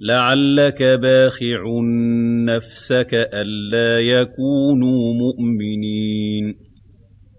لَعَلَّكَ بَاخِعٌ نَّفْسَكَ أَلَّا يَكُونُوا مُؤْمِنِينَ.